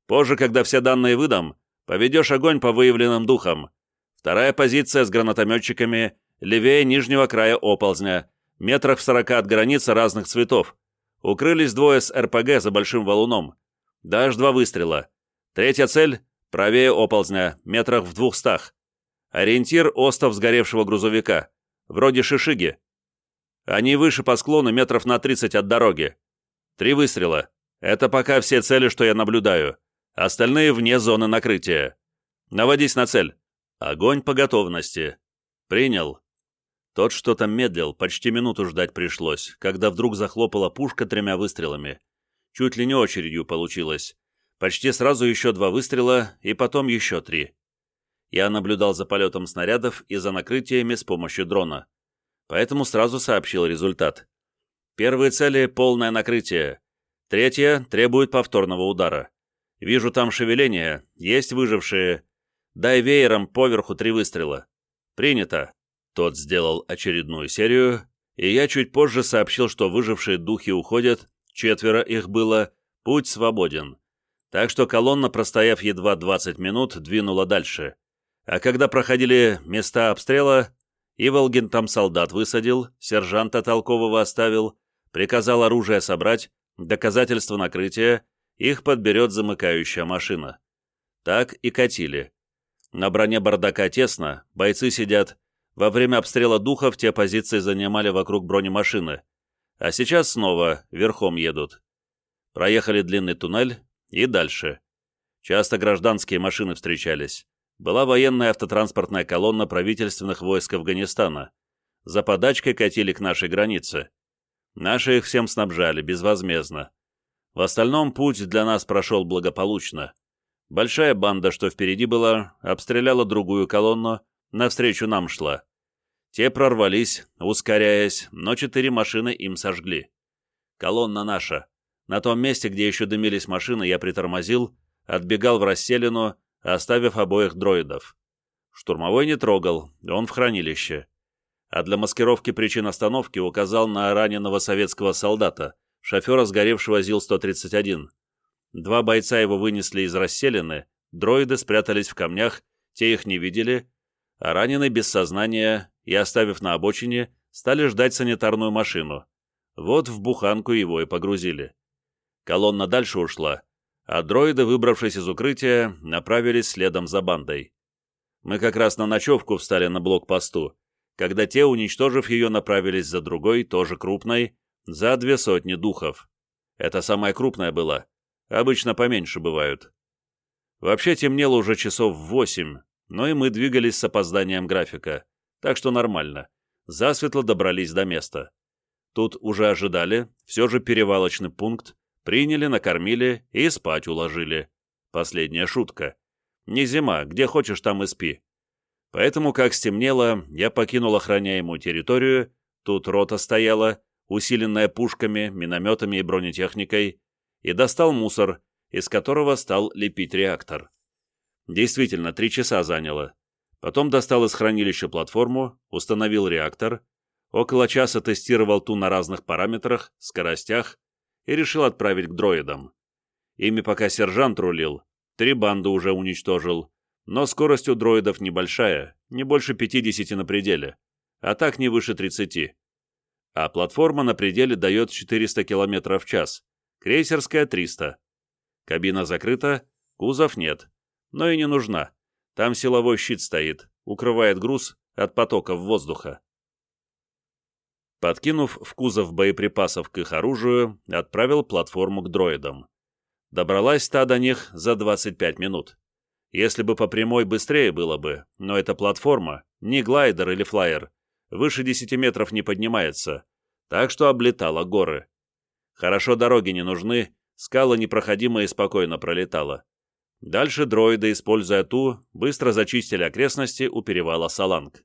Позже, когда все данные выдам, поведешь огонь по выявленным духам. Вторая позиция с гранатометчиками левее нижнего края оползня, метрах в сорока от границы разных цветов. Укрылись двое с РПГ за большим валуном. Дашь два выстрела. Третья цель Правее оползня, метрах в двухстах. Ориентир — остов сгоревшего грузовика. Вроде шишиги. Они выше по склону метров на 30 от дороги. Три выстрела. Это пока все цели, что я наблюдаю. Остальные вне зоны накрытия. Наводись на цель. Огонь по готовности. Принял. Тот что-то медлил, почти минуту ждать пришлось, когда вдруг захлопала пушка тремя выстрелами. Чуть ли не очередью получилось. Почти сразу еще два выстрела, и потом еще три. Я наблюдал за полетом снарядов и за накрытиями с помощью дрона. Поэтому сразу сообщил результат. Первые цели — полное накрытие. Третья требует повторного удара. Вижу там шевеление, есть выжившие. Дай веером поверху три выстрела. Принято. Тот сделал очередную серию, и я чуть позже сообщил, что выжившие духи уходят, четверо их было, путь свободен. Так что колонна, простояв едва 20 минут, двинула дальше. А когда проходили места обстрела, Иволгин там солдат высадил, сержанта толкового оставил, приказал оружие собрать, доказательства накрытия, их подберет замыкающая машина. Так и катили. На броне бардака тесно, бойцы сидят, во время обстрела духов те позиции занимали вокруг бронемашины, а сейчас снова верхом едут. Проехали длинный туннель и дальше. Часто гражданские машины встречались. Была военная автотранспортная колонна правительственных войск Афганистана. За подачкой катили к нашей границе. Наши их всем снабжали, безвозмездно. В остальном путь для нас прошел благополучно. Большая банда, что впереди была, обстреляла другую колонну, навстречу нам шла. Те прорвались, ускоряясь, но четыре машины им сожгли. Колонна наша. На том месте, где еще дымились машины, я притормозил, отбегал в расселину, оставив обоих дроидов. Штурмовой не трогал, он в хранилище. А для маскировки причин остановки указал на раненого советского солдата, шофера сгоревшего ЗИЛ-131. Два бойца его вынесли из расселины, дроиды спрятались в камнях, те их не видели, а раненый без сознания и, оставив на обочине, стали ждать санитарную машину. Вот в буханку его и погрузили. Колонна дальше ушла, а дроиды, выбравшись из укрытия, направились следом за бандой. Мы как раз на ночевку встали на блокпосту, когда те, уничтожив ее, направились за другой, тоже крупной, за две сотни духов. Это самая крупная была, обычно поменьше бывают. Вообще темнело уже часов в восемь, но и мы двигались с опозданием графика, так что нормально. Засветло добрались до места. Тут уже ожидали, все же перевалочный пункт, приняли, накормили и спать уложили. Последняя шутка. Не зима, где хочешь, там и спи. Поэтому, как стемнело, я покинул охраняемую территорию, тут рота стояла, усиленная пушками, минометами и бронетехникой, и достал мусор, из которого стал лепить реактор. Действительно, три часа заняло. Потом достал из хранилища платформу, установил реактор, около часа тестировал ту на разных параметрах, скоростях и решил отправить к дроидам. Ими пока сержант рулил, три банды уже уничтожил, но скорость у дроидов небольшая, не больше 50 на пределе, а так не выше 30. А платформа на пределе дает 400 км в час, крейсерская 300. Кабина закрыта, кузов нет но и не нужна. Там силовой щит стоит, укрывает груз от потоков воздуха. Подкинув в кузов боеприпасов к их оружию, отправил платформу к дроидам. Добралась та до них за 25 минут. Если бы по прямой быстрее было бы, но эта платформа, не глайдер или флайер, выше 10 метров не поднимается, так что облетала горы. Хорошо дороги не нужны, скалы непроходимые спокойно пролетала. Дальше дроиды, используя ту, быстро зачистили окрестности у перевала Саланг.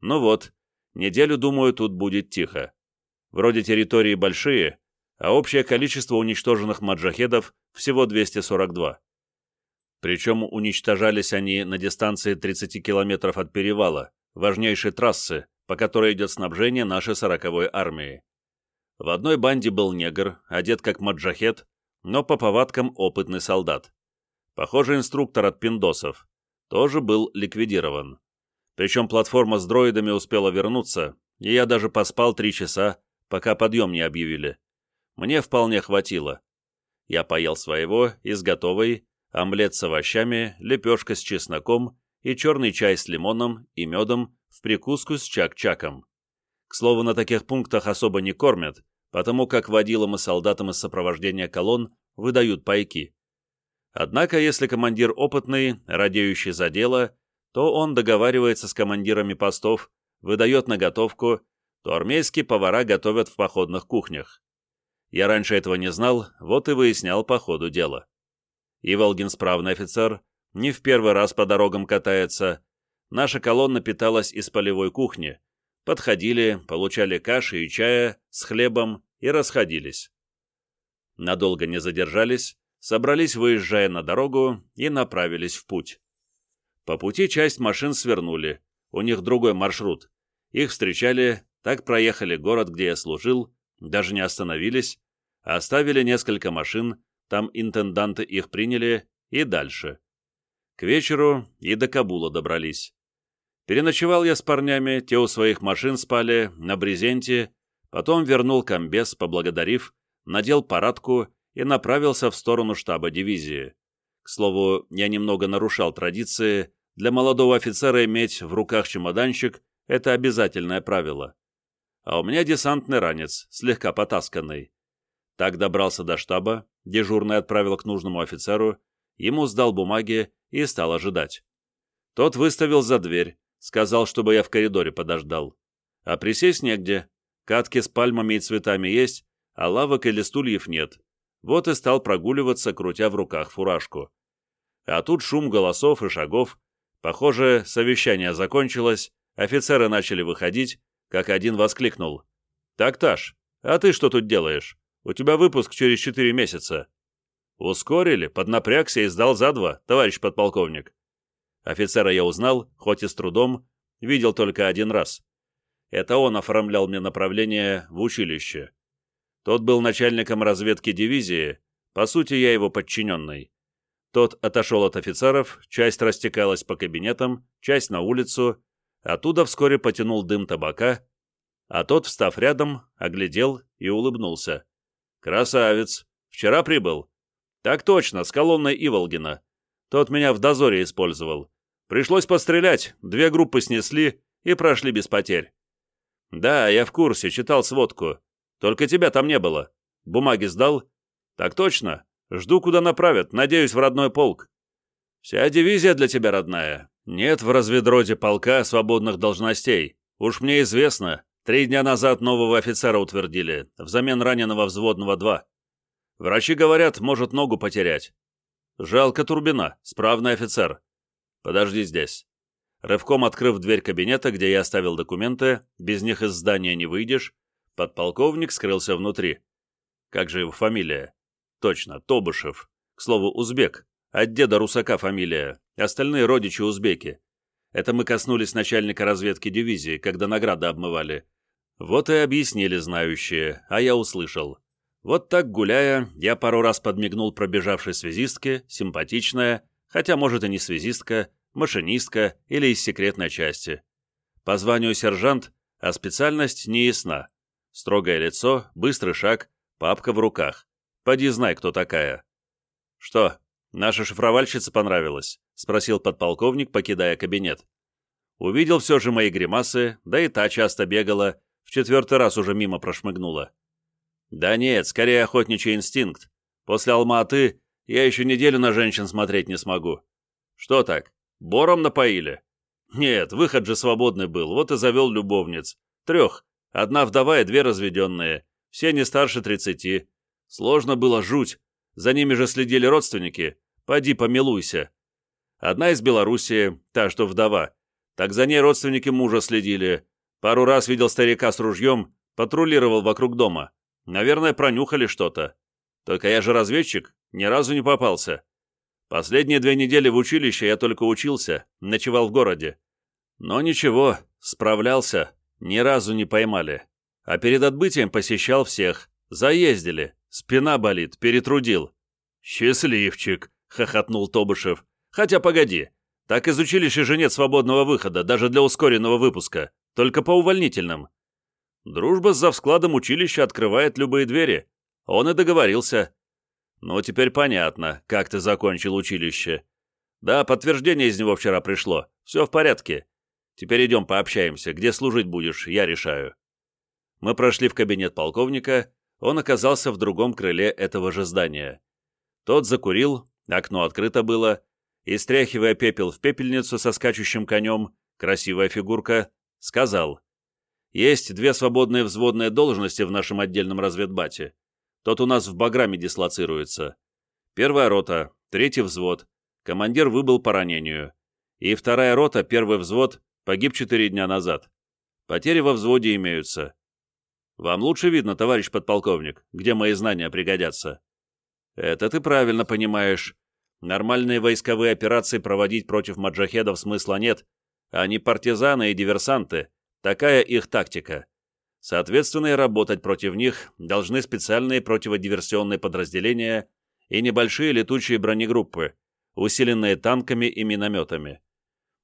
Ну вот, неделю, думаю, тут будет тихо. Вроде территории большие, а общее количество уничтоженных маджахедов всего 242. Причем уничтожались они на дистанции 30 километров от перевала, важнейшей трассы, по которой идет снабжение нашей сороковой армии. В одной банде был негр, одет как маджахед, но по повадкам опытный солдат. Похоже, инструктор от пиндосов тоже был ликвидирован. Причем платформа с дроидами успела вернуться, и я даже поспал три часа, пока подъем не объявили. Мне вполне хватило. Я поел своего, из готовой, омлет с овощами, лепешка с чесноком и черный чай с лимоном и медом в прикуску с чак-чаком. К слову, на таких пунктах особо не кормят, потому как водилам и солдатам из сопровождения колонн выдают пайки. Однако, если командир опытный, радеющий за дело, то он договаривается с командирами постов, выдает наготовку, то армейские повара готовят в походных кухнях. Я раньше этого не знал, вот и выяснял по ходу дела. Иволгин справный офицер, не в первый раз по дорогам катается. Наша колонна питалась из полевой кухни. Подходили, получали каши и чая с хлебом и расходились. Надолго не задержались, собрались, выезжая на дорогу, и направились в путь. По пути часть машин свернули, у них другой маршрут. Их встречали, так проехали город, где я служил, даже не остановились, а оставили несколько машин, там интенданты их приняли, и дальше. К вечеру и до Кабула добрались. Переночевал я с парнями, те у своих машин спали, на брезенте, потом вернул комбез, поблагодарив, надел парадку и направился в сторону штаба дивизии. К слову, я немного нарушал традиции, для молодого офицера иметь в руках чемоданчик – это обязательное правило. А у меня десантный ранец, слегка потасканный. Так добрался до штаба, дежурный отправил к нужному офицеру, ему сдал бумаги и стал ожидать. Тот выставил за дверь, сказал, чтобы я в коридоре подождал. А присесть негде, катки с пальмами и цветами есть, а лавок или стульев нет. Вот и стал прогуливаться, крутя в руках фуражку. А тут шум голосов и шагов. Похоже, совещание закончилось, офицеры начали выходить, как один воскликнул. «Так, Таш, а ты что тут делаешь? У тебя выпуск через четыре месяца». «Ускорили, поднапрягся и сдал за два, товарищ подполковник». Офицера я узнал, хоть и с трудом, видел только один раз. Это он оформлял мне направление в училище. Тот был начальником разведки дивизии, по сути, я его подчиненный. Тот отошел от офицеров, часть растекалась по кабинетам, часть на улицу, оттуда вскоре потянул дым табака, а тот, встав рядом, оглядел и улыбнулся. «Красавец! Вчера прибыл?» «Так точно, с колонной Иволгина. Тот меня в дозоре использовал. Пришлось пострелять, две группы снесли и прошли без потерь». «Да, я в курсе, читал сводку. Только тебя там не было. Бумаги сдал? Так точно. Жду, куда направят. Надеюсь, в родной полк. Вся дивизия для тебя родная. Нет в разведроде полка свободных должностей. Уж мне известно. Три дня назад нового офицера утвердили, взамен раненого взводного 2. Врачи говорят, может ногу потерять. Жалко Турбина, справный офицер. Подожди здесь. Рывком открыв дверь кабинета, где я оставил документы, без них из здания не выйдешь, Подполковник скрылся внутри. Как же его фамилия? Точно, Тобышев. К слову, узбек. От деда Русака фамилия. Остальные родичи узбеки. Это мы коснулись начальника разведки дивизии, когда награды обмывали. Вот и объяснили знающие, а я услышал. Вот так гуляя, я пару раз подмигнул пробежавшей связистке, симпатичная, хотя, может, и не связистка, машинистка или из секретной части. По званию сержант, а специальность не ясна. Строгое лицо, быстрый шаг, папка в руках. Поди знай, кто такая. «Что, наша шифровальщица понравилась?» — спросил подполковник, покидая кабинет. Увидел все же мои гримасы, да и та часто бегала, в четвертый раз уже мимо прошмыгнула. «Да нет, скорее охотничий инстинкт. После Алматы я еще неделю на женщин смотреть не смогу. Что так, бором напоили?» «Нет, выход же свободный был, вот и завел любовниц. Трех, Одна вдова и две разведенные, все не старше тридцати. Сложно было жуть. За ними же следили родственники. Поди помилуйся. Одна из Белоруссии, та, что вдова. Так за ней родственники мужа следили. Пару раз видел старика с ружьем, патрулировал вокруг дома. Наверное, пронюхали что-то. Только я же разведчик, ни разу не попался. Последние две недели в училище я только учился, ночевал в городе. Но ничего, справлялся. Ни разу не поймали. А перед отбытием посещал всех. Заездили. Спина болит, перетрудил. «Счастливчик!» — хохотнул Тобышев. «Хотя погоди. Так из училища же нет свободного выхода, даже для ускоренного выпуска. Только по увольнительным. Дружба с завскладом училища открывает любые двери. Он и договорился. Ну, теперь понятно, как ты закончил училище. Да, подтверждение из него вчера пришло. Все в порядке. Теперь идем пообщаемся. Где служить будешь, я решаю». Мы прошли в кабинет полковника, он оказался в другом крыле этого же здания. Тот закурил, окно открыто было, и, стряхивая пепел в пепельницу со скачущим конем, красивая фигурка, сказал, «Есть две свободные взводные должности в нашем отдельном разведбате. Тот у нас в Баграме дислоцируется. Первая рота, третий взвод. Командир выбыл по ранению. И вторая рота, первый взвод, погиб четыре дня назад. Потери во взводе имеются. Вам лучше видно, товарищ подполковник, где мои знания пригодятся. Это ты правильно понимаешь. Нормальные войсковые операции проводить против маджахедов смысла нет. Они партизаны и диверсанты. Такая их тактика. Соответственно, и работать против них должны специальные противодиверсионные подразделения и небольшие летучие бронегруппы, усиленные танками и минометами.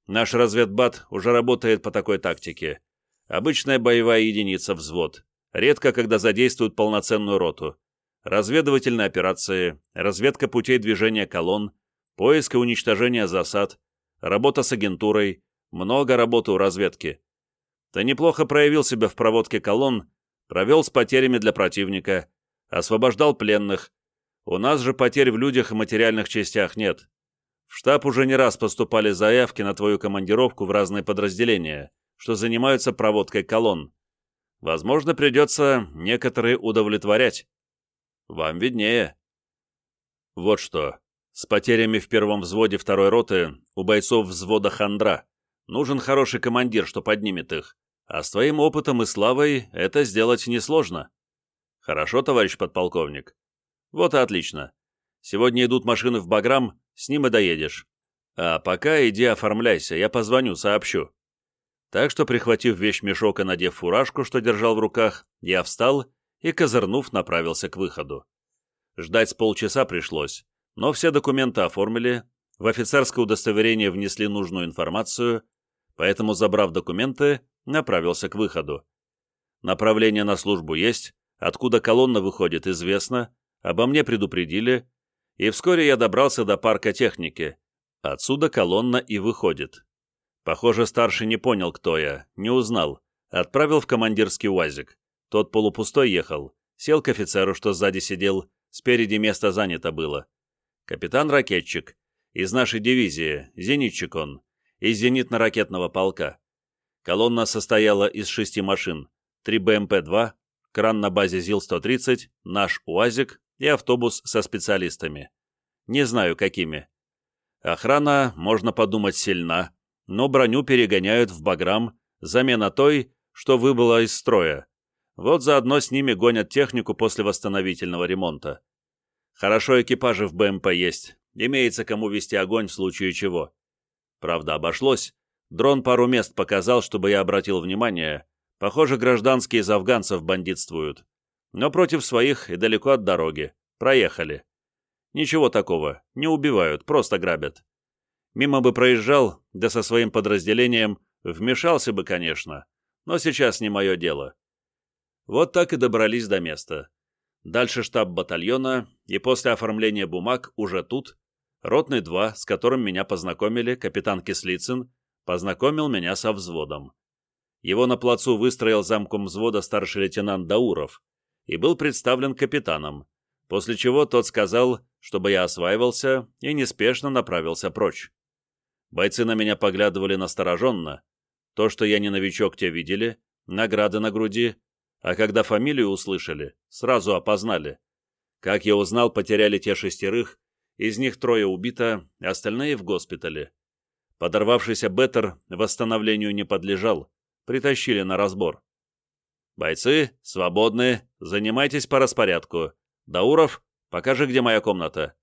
Наш разведбат уже работает по такой тактике. Обычная боевая единица взвод. Редко, когда задействуют полноценную роту. Разведывательные операции, разведка путей движения колонн, поиск и уничтожение засад, работа с агентурой, много работы у разведки. Ты неплохо проявил себя в проводке колонн, провел с потерями для противника, освобождал пленных. У нас же потерь в людях и материальных частях нет. В штаб уже не раз поступали заявки на твою командировку в разные подразделения, что занимаются проводкой колонн. Возможно, придется некоторые удовлетворять. Вам виднее. Вот что. С потерями в первом взводе второй роты у бойцов взвода хандра. Нужен хороший командир, что поднимет их. А с твоим опытом и славой это сделать несложно. Хорошо, товарищ подполковник. Вот и отлично. Сегодня идут машины в Баграм, с ним и доедешь. А пока иди оформляйся, я позвоню, сообщу. Так что, прихватив вещмешок и надев фуражку, что держал в руках, я встал и, козырнув, направился к выходу. Ждать с полчаса пришлось, но все документы оформили, в офицерское удостоверение внесли нужную информацию, поэтому, забрав документы, направился к выходу. Направление на службу есть, откуда колонна выходит, известно, обо мне предупредили, и вскоре я добрался до парка техники. Отсюда колонна и выходит. Похоже, старший не понял, кто я, не узнал. Отправил в командирский УАЗик. Тот полупустой ехал. Сел к офицеру, что сзади сидел. Спереди место занято было. Капитан-ракетчик. Из нашей дивизии. Зенитчик он. Из зенитно-ракетного полка. Колонна состояла из шести машин, три БМП-2, кран на базе ЗИЛ-130, наш УАЗик и автобус со специалистами. Не знаю, какими. Охрана, можно подумать, сильна, но броню перегоняют в Баграм, замена той, что выбыла из строя. Вот заодно с ними гонят технику после восстановительного ремонта. Хорошо экипажи в БМП есть, имеется кому вести огонь в случае чего. Правда, обошлось, Дрон пару мест показал, чтобы я обратил внимание. Похоже, гражданские из афганцев бандитствуют. Но против своих и далеко от дороги. Проехали. Ничего такого. Не убивают, просто грабят. Мимо бы проезжал, да со своим подразделением вмешался бы, конечно. Но сейчас не мое дело. Вот так и добрались до места. Дальше штаб батальона, и после оформления бумаг уже тут, ротный 2, с которым меня познакомили капитан Кислицын, познакомил меня со взводом. Его на плацу выстроил замком взвода старший лейтенант Дауров и был представлен капитаном, после чего тот сказал, чтобы я осваивался и неспешно направился прочь. Бойцы на меня поглядывали настороженно. То, что я не новичок, те видели, награды на груди, а когда фамилию услышали, сразу опознали. Как я узнал, потеряли те шестерых, из них трое убито, остальные в госпитале. Подорвавшийся Беттер восстановлению не подлежал, притащили на разбор. «Бойцы, свободны, занимайтесь по распорядку. Дауров, покажи, где моя комната».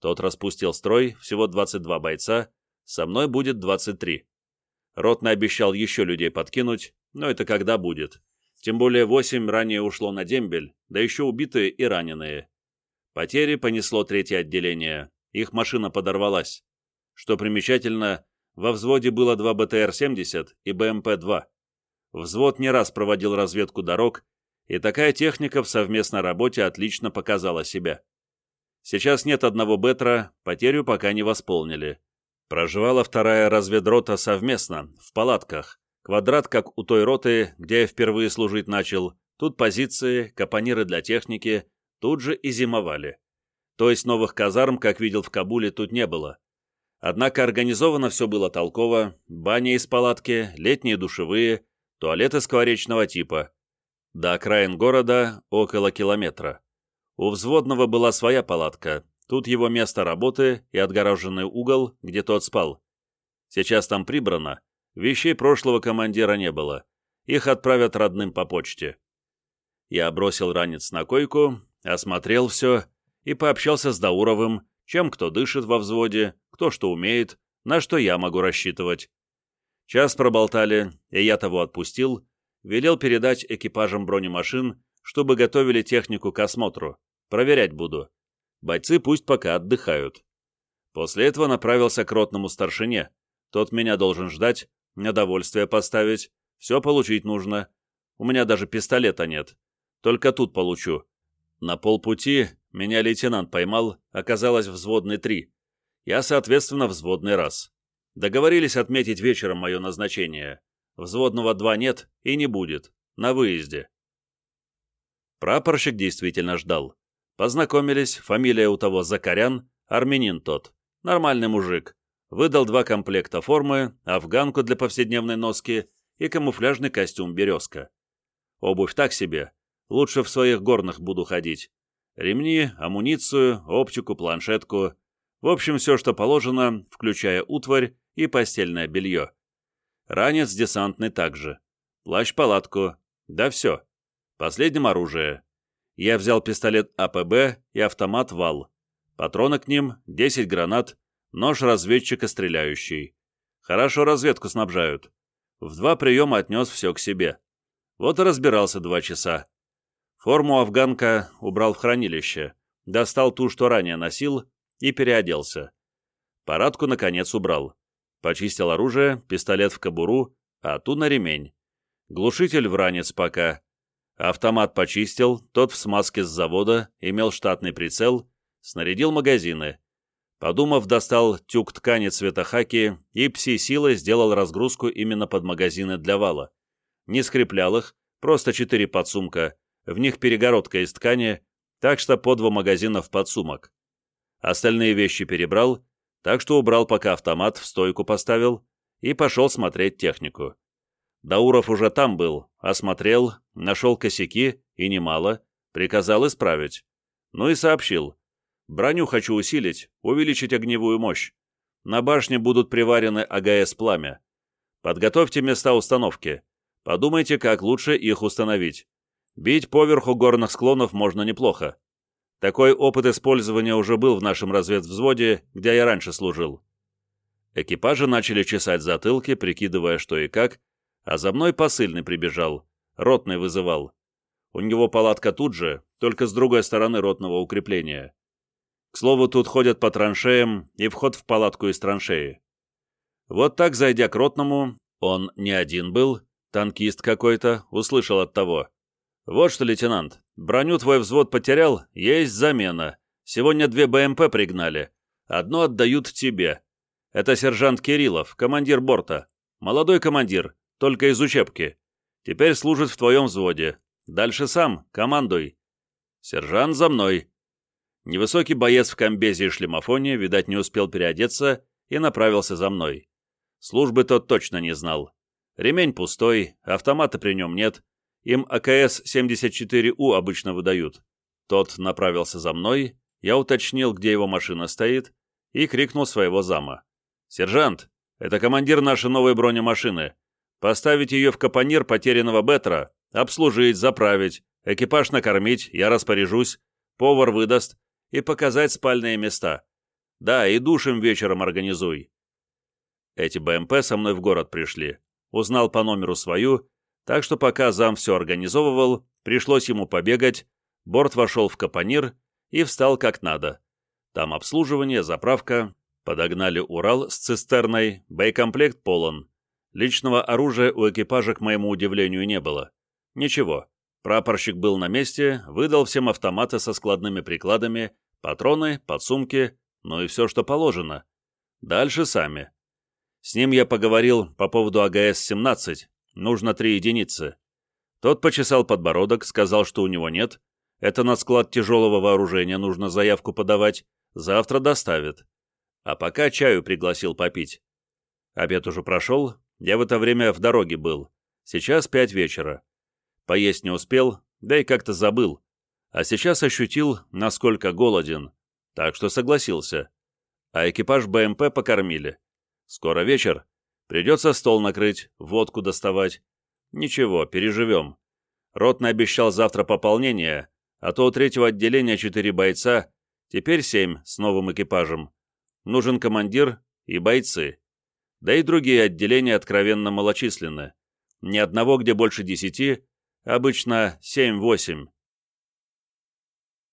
Тот распустил строй, всего 22 бойца, со мной будет 23. Ротный обещал еще людей подкинуть, но это когда будет. Тем более 8 ранее ушло на дембель, да еще убитые и раненые. Потери понесло третье отделение, их машина подорвалась. Что примечательно, во взводе было два БТР-70 и БМП-2. Взвод не раз проводил разведку дорог, и такая техника в совместной работе отлично показала себя. Сейчас нет одного Бетра, потерю пока не восполнили. Проживала вторая разведрота совместно, в палатках. Квадрат, как у той роты, где я впервые служить начал. Тут позиции, капониры для техники, тут же и зимовали. то есть новых казарм, как видел в Кабуле, тут не было. Однако организовано все было толково, баня из палатки, летние душевые, туалеты скворечного типа. До окраин города около километра. У взводного была своя палатка, тут его место работы и отгороженный угол, где тот спал. Сейчас там прибрано, вещей прошлого командира не было. Их отправят родным по почте. Я бросил ранец на койку, осмотрел все и пообщался с Дауровым, чем кто дышит во взводе, кто что умеет, на что я могу рассчитывать. Час проболтали, и я того отпустил, велел передать экипажам бронемашин, чтобы готовили технику к осмотру. Проверять буду. Бойцы пусть пока отдыхают. После этого направился к ротному старшине. Тот меня должен ждать, на довольствие поставить, все получить нужно. У меня даже пистолета нет. Только тут получу. На полпути меня лейтенант поймал, оказалось взводный три. Я, соответственно, взводный раз. Договорились отметить вечером мое назначение. Взводного два нет и не будет. На выезде. Прапорщик действительно ждал. Познакомились, фамилия у того Закарян, армянин тот. Нормальный мужик. Выдал два комплекта формы, афганку для повседневной носки и камуфляжный костюм «Березка». Обувь так себе, Лучше в своих горных буду ходить. Ремни, амуницию, оптику, планшетку. В общем, все, что положено, включая утварь и постельное белье. Ранец десантный также. Плащ-палатку. Да все. Последним оружие. Я взял пистолет АПБ и автомат ВАЛ. Патроны к ним, 10 гранат, нож разведчика стреляющий. Хорошо разведку снабжают. В два приема отнес все к себе. Вот и разбирался два часа. Форму афганка убрал в хранилище, достал ту, что ранее носил, и переоделся. Парадку, наконец, убрал. Почистил оружие, пистолет в кобуру, а ту на ремень. Глушитель в ранец пока. Автомат почистил, тот в смазке с завода, имел штатный прицел, снарядил магазины. Подумав, достал тюк ткани цвета хаки и пси-силой сделал разгрузку именно под магазины для вала. Не скреплял их, просто четыре подсумка, в них перегородка из ткани, так что по два магазина в подсумок. Остальные вещи перебрал, так что убрал пока автомат, в стойку поставил и пошел смотреть технику. Дауров уже там был, осмотрел, нашел косяки, и немало, приказал исправить. Ну и сообщил. Броню хочу усилить, увеличить огневую мощь. На башне будут приварены АГС-пламя. Подготовьте места установки. Подумайте, как лучше их установить. Бить поверху горных склонов можно неплохо. Такой опыт использования уже был в нашем разведвзводе, где я раньше служил. Экипажи начали чесать затылки, прикидывая, что и как, а за мной посыльный прибежал, ротный вызывал. У него палатка тут же, только с другой стороны ротного укрепления. К слову, тут ходят по траншеям и вход в палатку из траншеи. Вот так, зайдя к ротному, он не один был, танкист какой-то, услышал от того. «Вот что, лейтенант, броню твой взвод потерял, есть замена. Сегодня две БМП пригнали. Одно отдают тебе. Это сержант Кириллов, командир борта. Молодой командир, только из учебки. Теперь служит в твоем взводе. Дальше сам, командуй». «Сержант за мной». Невысокий боец в комбезе и шлемофоне, видать, не успел переодеться и направился за мной. Службы тот точно не знал. Ремень пустой, автомата при нем нет, им АКС-74У обычно выдают. Тот направился за мной, я уточнил, где его машина стоит, и крикнул своего зама. «Сержант, это командир нашей новой бронемашины. Поставить ее в капонир потерянного Бетра, обслужить, заправить, экипаж накормить, я распоряжусь, повар выдаст и показать спальные места. Да, и душем вечером организуй». Эти БМП со мной в город пришли. Узнал по номеру свою так что пока зам все организовывал, пришлось ему побегать, борт вошел в капонир и встал как надо. Там обслуживание, заправка, подогнали Урал с цистерной, боекомплект полон. Личного оружия у экипажа, к моему удивлению, не было. Ничего, прапорщик был на месте, выдал всем автоматы со складными прикладами, патроны, подсумки, ну и все, что положено. Дальше сами. С ним я поговорил по поводу АГС-17, Нужно три единицы. Тот почесал подбородок, сказал, что у него нет. Это на склад тяжелого вооружения нужно заявку подавать. Завтра доставят. А пока чаю пригласил попить. Обед уже прошел, я в это время в дороге был. Сейчас пять вечера. Поесть не успел, да и как-то забыл. А сейчас ощутил, насколько голоден. Так что согласился. А экипаж БМП покормили. Скоро вечер. Придется стол накрыть, водку доставать. Ничего, переживем. Ротный обещал завтра пополнение, а то у третьего отделения четыре бойца, теперь семь с новым экипажем. Нужен командир и бойцы. Да и другие отделения откровенно малочисленны. Ни одного, где больше десяти, обычно семь-восемь.